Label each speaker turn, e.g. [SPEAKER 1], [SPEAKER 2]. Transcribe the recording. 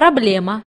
[SPEAKER 1] проблема.